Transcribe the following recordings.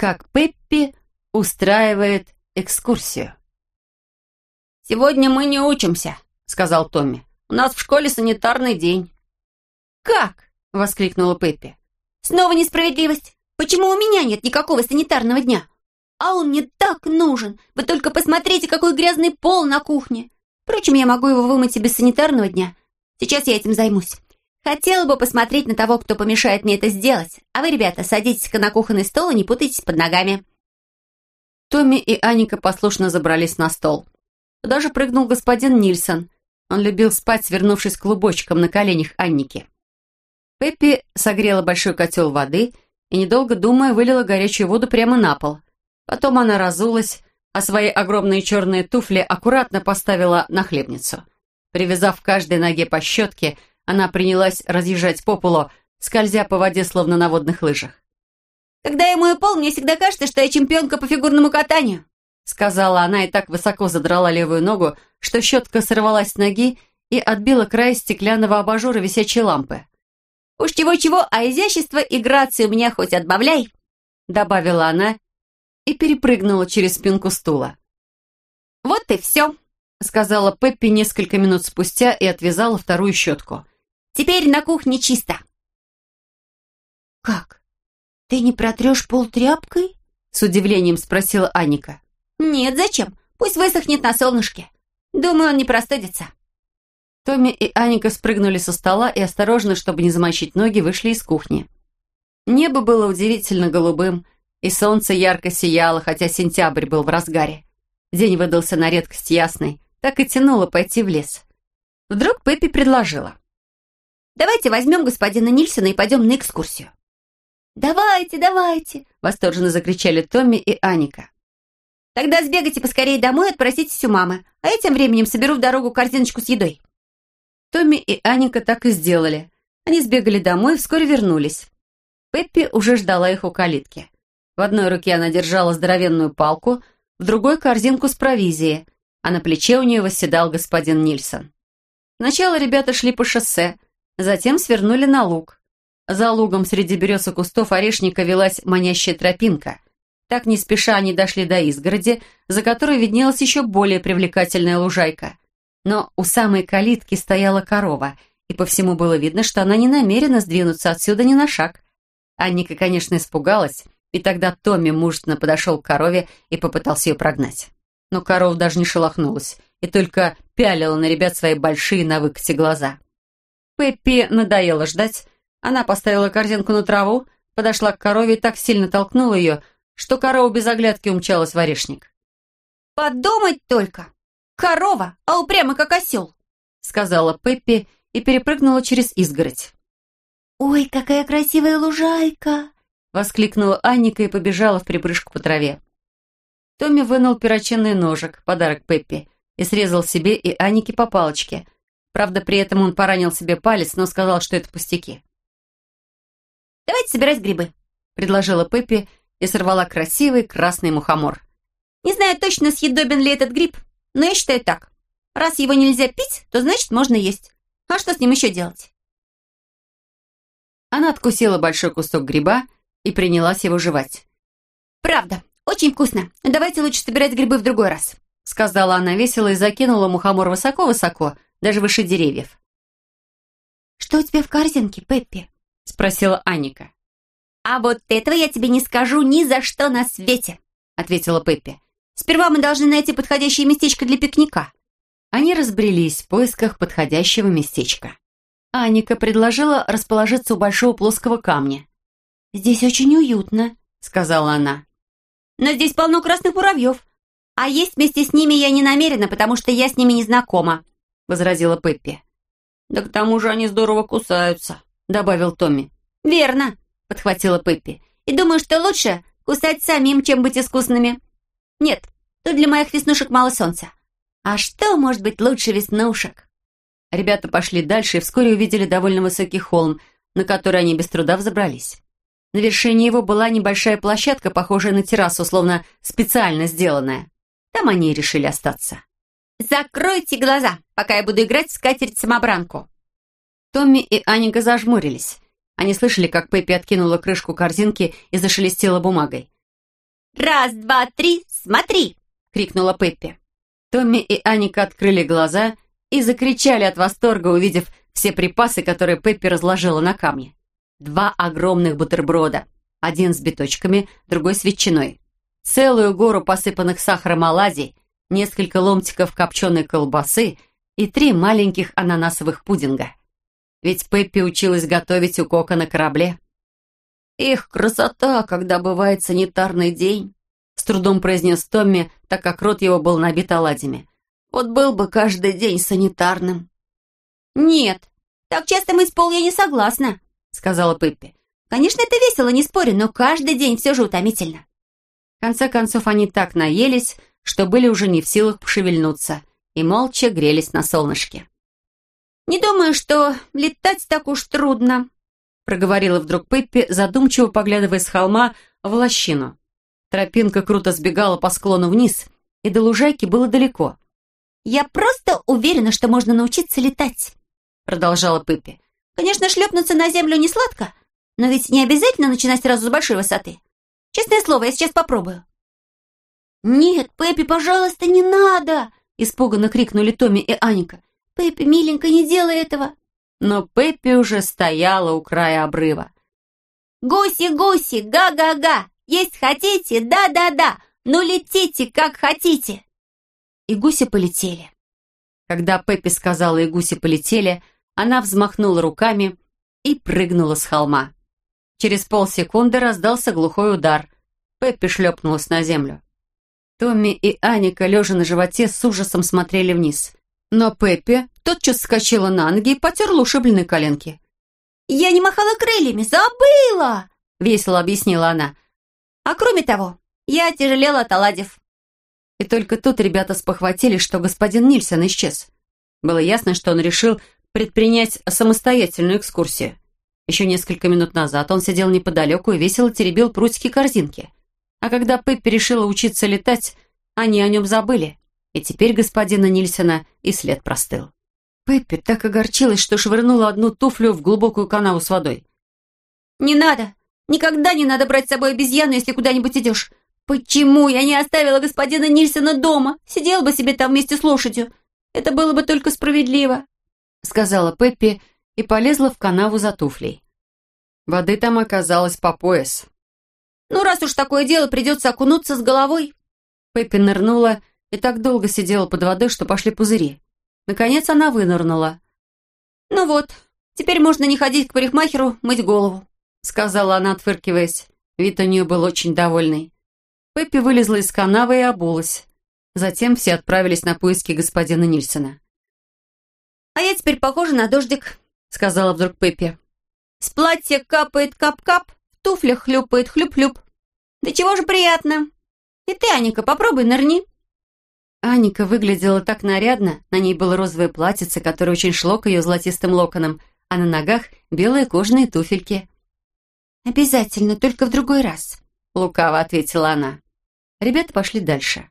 как Пеппи устраивает экскурсию. «Сегодня мы не учимся», — сказал Томми. «У нас в школе санитарный день». «Как?» — воскликнула Пеппи. «Снова несправедливость. Почему у меня нет никакого санитарного дня? А он мне так нужен. Вы только посмотрите, какой грязный пол на кухне. Впрочем, я могу его вымыть и без санитарного дня. Сейчас я этим займусь. Хотела бы посмотреть на того, кто помешает мне это сделать. А вы, ребята, садитесь-ка на кухонный стол и не путайтесь под ногами». Томми и Аника послушно забрались на стол. Туда же прыгнул господин Нильсон. Он любил спать, свернувшись клубочком на коленях Анники. Пеппи согрела большой котел воды и, недолго думая, вылила горячую воду прямо на пол. Потом она разулась, а свои огромные черные туфли аккуратно поставила на хлебницу. Привязав каждой ноге по щетке, она принялась разъезжать по полу, скользя по воде, словно на водных лыжах. «Когда я мою пол, мне всегда кажется, что я чемпионка по фигурному катанию», сказала она и так высоко задрала левую ногу, что щетка сорвалась с ноги и отбила край стеклянного абажура висячей лампы. «Уж чего-чего, а изящество и грацию меня хоть отбавляй», добавила она и перепрыгнула через спинку стула. «Вот и все», сказала Пеппи несколько минут спустя и отвязала вторую щетку. «Теперь на кухне чисто». «Как? Ты не протрешь пол тряпкой?» с удивлением спросила Аника. «Нет, зачем? Пусть высохнет на солнышке. Думаю, он не простудится». Томми и Аника спрыгнули со стола и, осторожно, чтобы не замочить ноги, вышли из кухни. Небо было удивительно голубым, и солнце ярко сияло, хотя сентябрь был в разгаре. День выдался на редкость ясный, так и тянуло пойти в лес. Вдруг Пеппи предложила. «Давайте возьмем господина Нильсона и пойдем на экскурсию». «Давайте, давайте!» — восторженно закричали Томми и Аника. Тогда сбегайте поскорее домой и отпроситесь у мамы, а я тем временем соберу в дорогу корзиночку с едой». Томми и Аника так и сделали. Они сбегали домой и вскоре вернулись. Пеппи уже ждала их у калитки. В одной руке она держала здоровенную палку, в другой — корзинку с провизией, а на плече у нее восседал господин Нильсон. Сначала ребята шли по шоссе, затем свернули на луг. За лугом среди берез и кустов орешника велась манящая тропинка — так не спеша они дошли до изгороди, за которой виднелась еще более привлекательная лужайка. Но у самой калитки стояла корова, и по всему было видно, что она не намерена сдвинуться отсюда ни на шаг. Анника, конечно, испугалась, и тогда Томми мужественно подошел к корове и попытался ее прогнать. Но корова даже не шелохнулась и только пялила на ребят свои большие на выкате глаза. Пеппи надоело ждать. Она поставила корзинку на траву, подошла к корове и так сильно толкнула ее, что корова без оглядки умчалась в орешник. «Подумать только! Корова, а упрямо как осел!» сказала Пеппи и перепрыгнула через изгородь. «Ой, какая красивая лужайка!» воскликнула Анника и побежала в припрыжку по траве. Томми вынул перочинный ножик, подарок Пеппи, и срезал себе и Аннике по палочке. Правда, при этом он поранил себе палец, но сказал, что это пустяки. «Давайте собирать грибы», — предложила Пеппи и сорвала красивый красный мухомор. «Не знаю точно, съедобен ли этот гриб, но я считаю так. Раз его нельзя пить, то значит можно есть. А что с ним еще делать?» Она откусила большой кусок гриба и принялась его жевать. «Правда, очень вкусно. Давайте лучше собирать грибы в другой раз», сказала она весело и закинула мухомор высоко-высоко, даже выше деревьев. «Что у тебя в корзинке, Пеппи?» спросила Аника. «А вот этого я тебе не скажу ни за что на свете», — ответила Пеппи. «Сперва мы должны найти подходящее местечко для пикника». Они разбрелись в поисках подходящего местечка. Аника предложила расположиться у большого плоского камня. «Здесь очень уютно», — сказала она. «Но здесь полно красных муравьев. А есть вместе с ними я не намерена, потому что я с ними не знакома», — возразила Пеппи. «Да к тому же они здорово кусаются», — добавил Томми. «Верно», подхватила Пеппи. «И думаю, что лучше кусать самим, чем быть искусными. Нет, тут для моих веснушек мало солнца. А что может быть лучше веснушек?» Ребята пошли дальше и вскоре увидели довольно высокий холм, на который они без труда взобрались. На вершине его была небольшая площадка, похожая на террасу, словно специально сделанная. Там они и решили остаться. «Закройте глаза, пока я буду играть в скатерть-самобранку!» Томми и Аника зажмурились. Они слышали, как Пеппи откинула крышку корзинки и зашелестела бумагой. Раз, два, три, смотри!» — крикнула Пеппи. Томми и Аника открыли глаза и закричали от восторга, увидев все припасы, которые Пеппи разложила на камне. Два огромных бутерброда, один с биточками, другой с ветчиной, целую гору посыпанных сахаром оладий, несколько ломтиков копченой колбасы и три маленьких ананасовых пудинга. Ведь Пеппи училась готовить у Кока на корабле. «Их красота, когда бывает санитарный день», с трудом произнес Томми, так как рот его был набит оладьями. «Вот был бы каждый день санитарным». «Нет, так часто мыть пол я не согласна», сказала Пеппи. «Конечно, это весело, не спорю, но каждый день все же утомительно». В конце концов, они так наелись, что были уже не в силах пошевельнуться, и молча грелись на солнышке. «Не думаю, что летать так уж трудно», проговорила вдруг Пеппи, задумчиво поглядывая с холма в лощину. Тропинка круто сбегала по склону вниз, и до лужайки было далеко. «Я просто уверена, что можно научиться летать», продолжала Пеппи. «Конечно, шлепнуться на землю не сладко, но ведь не обязательно начинать сразу с большой высоты. Честное слово, я сейчас попробую». «Нет, Пеппи, пожалуйста, не надо!» испуганно крикнули Томми и Аника. «Пеппи, миленькая, не делай этого!» Но Пеппи уже стояла у края обрыва. «Гуси-гуси, га-га-га! Есть хотите? Да-да-да! Ну летите, как хотите!» И гуси полетели. Когда Пеппи сказала «и гуси полетели», она взмахнула руками и прыгнула с холма. Через полсекунды раздался глухой удар. Пеппи шлепнулась на землю. Томми и Аника, лежа на животе, с ужасом смотрели вниз. Но Пеппи тотчас вскочила на ноги и потерла ушибленные коленки. «Я не махала крыльями, забыла!» — весело объяснила она. «А кроме того, я тяжелела от оладьев». И только тут ребята спохватились, что господин Нильсон исчез. Было ясно, что он решил предпринять самостоятельную экскурсию. Еще несколько минут назад он сидел неподалеку и весело теребил прутики корзинки. А когда Пеппи решила учиться летать, они о нем забыли. И теперь господина Нильсона и след простыл. Пеппи так огорчилась, что швырнула одну туфлю в глубокую канаву с водой. «Не надо! Никогда не надо брать с собой обезьяну, если куда-нибудь идешь! Почему я не оставила господина Нильсона дома? Сидел бы себе там вместе с лошадью. Это было бы только справедливо!» Сказала Пеппи и полезла в канаву за туфлей. Воды там оказалось по пояс. «Ну, раз уж такое дело, придется окунуться с головой!» Пеппи нырнула и так долго сидела под водой, что пошли пузыри. Наконец она вынырнула. «Ну вот, теперь можно не ходить к парикмахеру, мыть голову», сказала она, отфыркиваясь. Вид у нее был очень довольный. Пеппи вылезла из канавы и обулась. Затем все отправились на поиски господина Нильсона. «А я теперь похожа на дождик», сказала вдруг Пеппи. «С платья капает кап-кап, туфлях хлюпает хлюп-хлюп. Да чего же приятно. И ты, Аника, попробуй нырни». Аника выглядела так нарядно, на ней было розовое платьице, которое очень шло к ее золотистым локонам, а на ногах белые кожаные туфельки. «Обязательно, только в другой раз», — лукаво ответила она. Ребята пошли дальше.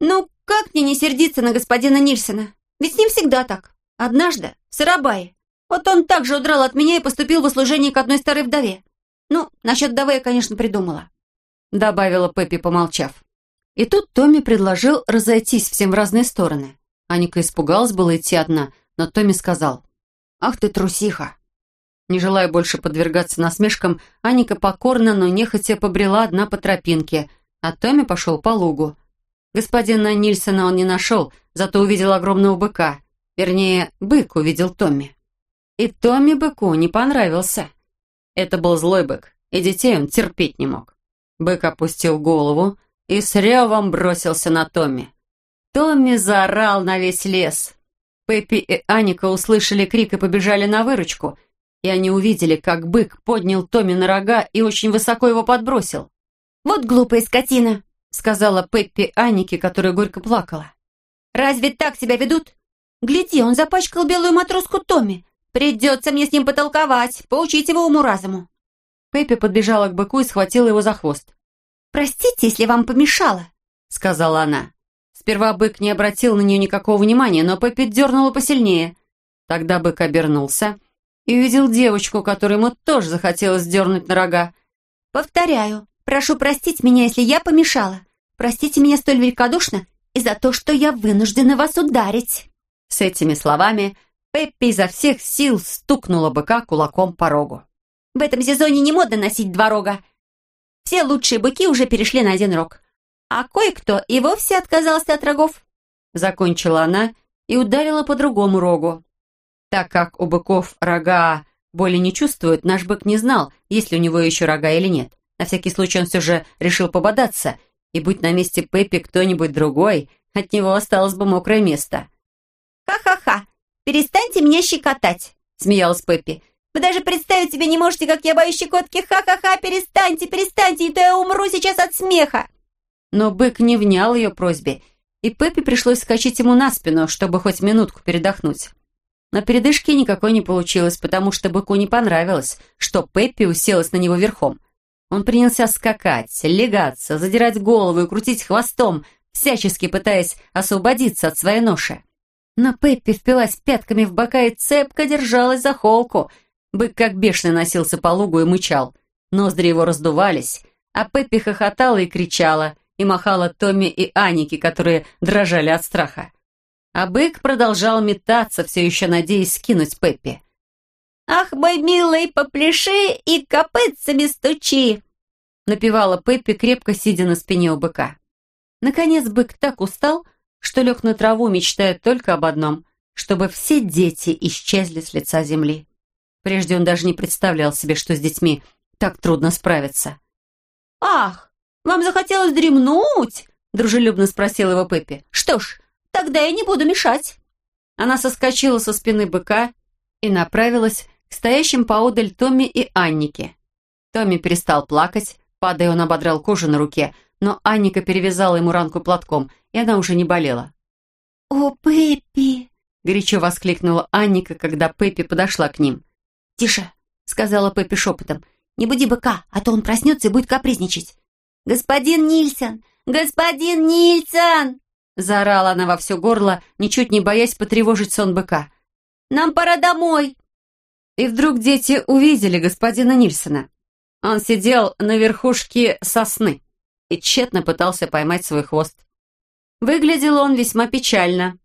«Ну, как мне не сердиться на господина Нильсона? Ведь с ним всегда так. Однажды, в Сарабае, вот он также удрал от меня и поступил в услужение к одной старой вдове. Ну, насчет вдовы я, конечно, придумала», — добавила Пеппи, помолчав. И тут Томми предложил разойтись всем в разные стороны. Аника испугалась было идти одна, но Томми сказал, «Ах ты трусиха!» Не желая больше подвергаться насмешкам, Аника покорно, но нехотя побрела одна по тропинке, а Томми пошел по лугу. Господина Нильсона он не нашел, зато увидел огромного быка. Вернее, бык увидел Томми. И Томми быку не понравился. Это был злой бык, и детей он терпеть не мог. Бык опустил голову, и с ревом бросился на Томми. Томми заорал на весь лес. Пеппи и Аника услышали крик и побежали на выручку, и они увидели, как бык поднял Томми на рога и очень высоко его подбросил. «Вот глупая скотина», — сказала Пеппи Анике, которая горько плакала. «Разве так себя ведут? Гляди, он запачкал белую матроску Томми. Придется мне с ним потолковать, поучить его уму-разуму». Пеппи подбежала к быку и схватила его за хвост. «Простите, если вам помешало», — сказала она. Сперва бык не обратил на нее никакого внимания, но Пеппи дернула посильнее. Тогда бык обернулся и увидел девочку, которую ему тоже захотелось дернуть на рога. «Повторяю, Прошу простить меня, если я помешала. Простите меня столь великодушно и за то, что я вынуждена вас ударить». С этими словами Пеппи изо всех сил стукнула быка кулаком по рогу. «В этом сезоне не модно носить два рога. Все лучшие быки уже перешли на один рог. А кое-кто и вовсе отказался от рогов». Закончила она и ударила по другому рогу. Так как у быков рога боли не чувствуют, наш бык не знал, есть ли у него еще рога или нет. На всякий случай он все же решил пободаться, и будь на месте Пеппи кто-нибудь другой, от него осталось бы мокрое место. «Ха-ха-ха! Перестаньте меня щекотать!» — смеялась Пеппи. «Вы даже представить себе не можете, как я боюсь щекотки! Ха-ха-ха! Перестаньте, перестаньте, и то я умру сейчас от смеха!» Но бык не внял ее просьбе, и Пеппи пришлось скачать ему на спину, чтобы хоть минутку передохнуть. Но передышки никакой не получилось, потому что быку не понравилось, что Пеппи уселась на него верхом. Он принялся скакать, легаться, задирать голову и крутить хвостом, всячески пытаясь освободиться от своей ноши. Но Пеппи впилась пятками в бока и цепко держалась за холку. Бык как бешеный носился по лугу и мычал. Ноздри его раздувались, а Пеппи хохотала и кричала, и махала Томми и Анике, которые дрожали от страха. А бык продолжал метаться, все еще надеясь скинуть Пеппи. «Ах, мой милый, попляши и копытцами стучи!» напевала Пеппи, крепко сидя на спине у быка. Наконец бык так устал, что лег на траву, мечтая только об одном — чтобы все дети исчезли с лица земли. Прежде он даже не представлял себе, что с детьми так трудно справиться. «Ах, вам захотелось дремнуть?» — дружелюбно спросила его Пеппи. «Что ж, тогда я не буду мешать». Она соскочила со спины быка и направилась к стоящим поодаль Томми и Аннике. Томми перестал плакать, Падая, он ободрал кожу на руке, но Анника перевязала ему ранку платком, и она уже не болела. «О, Пеппи!» — горячо воскликнула Анника, когда Пеппи подошла к ним. «Тише!» — сказала Пеппи шепотом. «Не буди быка, а то он проснется и будет капризничать». «Господин Нильсон! Господин Нильсон!» Заорала она во все горло, ничуть не боясь потревожить сон быка. «Нам пора домой!» И вдруг дети увидели господина Нильсона. Он сидел на верхушке сосны и тщетно пытался поймать свой хвост. Выглядел он весьма печально.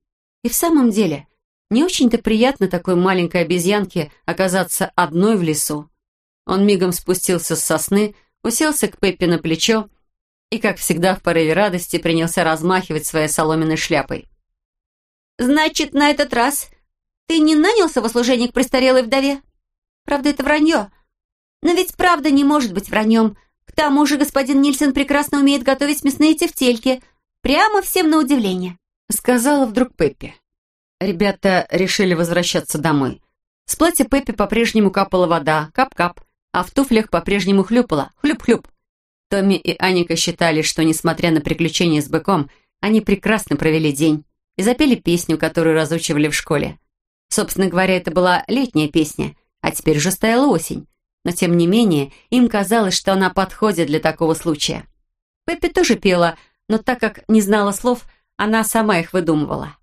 И в самом деле, не очень-то приятно такой маленькой обезьянке оказаться одной в лесу. Он мигом спустился с сосны, уселся к Пеппи на плечо и, как всегда в порыве радости, принялся размахивать своей соломенной шляпой. «Значит, на этот раз ты не нанялся во служение к престарелой вдове? Правда, это вранье. Но ведь правда не может быть враньем. К тому же господин Нильсон прекрасно умеет готовить мясные тефтельки. Прямо всем на удивление», — сказала вдруг Пеппи. Ребята решили возвращаться домой. С платья Пеппи по-прежнему капала вода, кап-кап, а в туфлях по-прежнему хлюпала, хлюп-хлюп. Томми и Аника считали, что, несмотря на приключения с быком, они прекрасно провели день и запели песню, которую разучивали в школе. Собственно говоря, это была летняя песня, а теперь уже стояла осень но тем не менее им казалось, что она подходит для такого случая. Пеппи тоже пела, но так как не знала слов, она сама их выдумывала.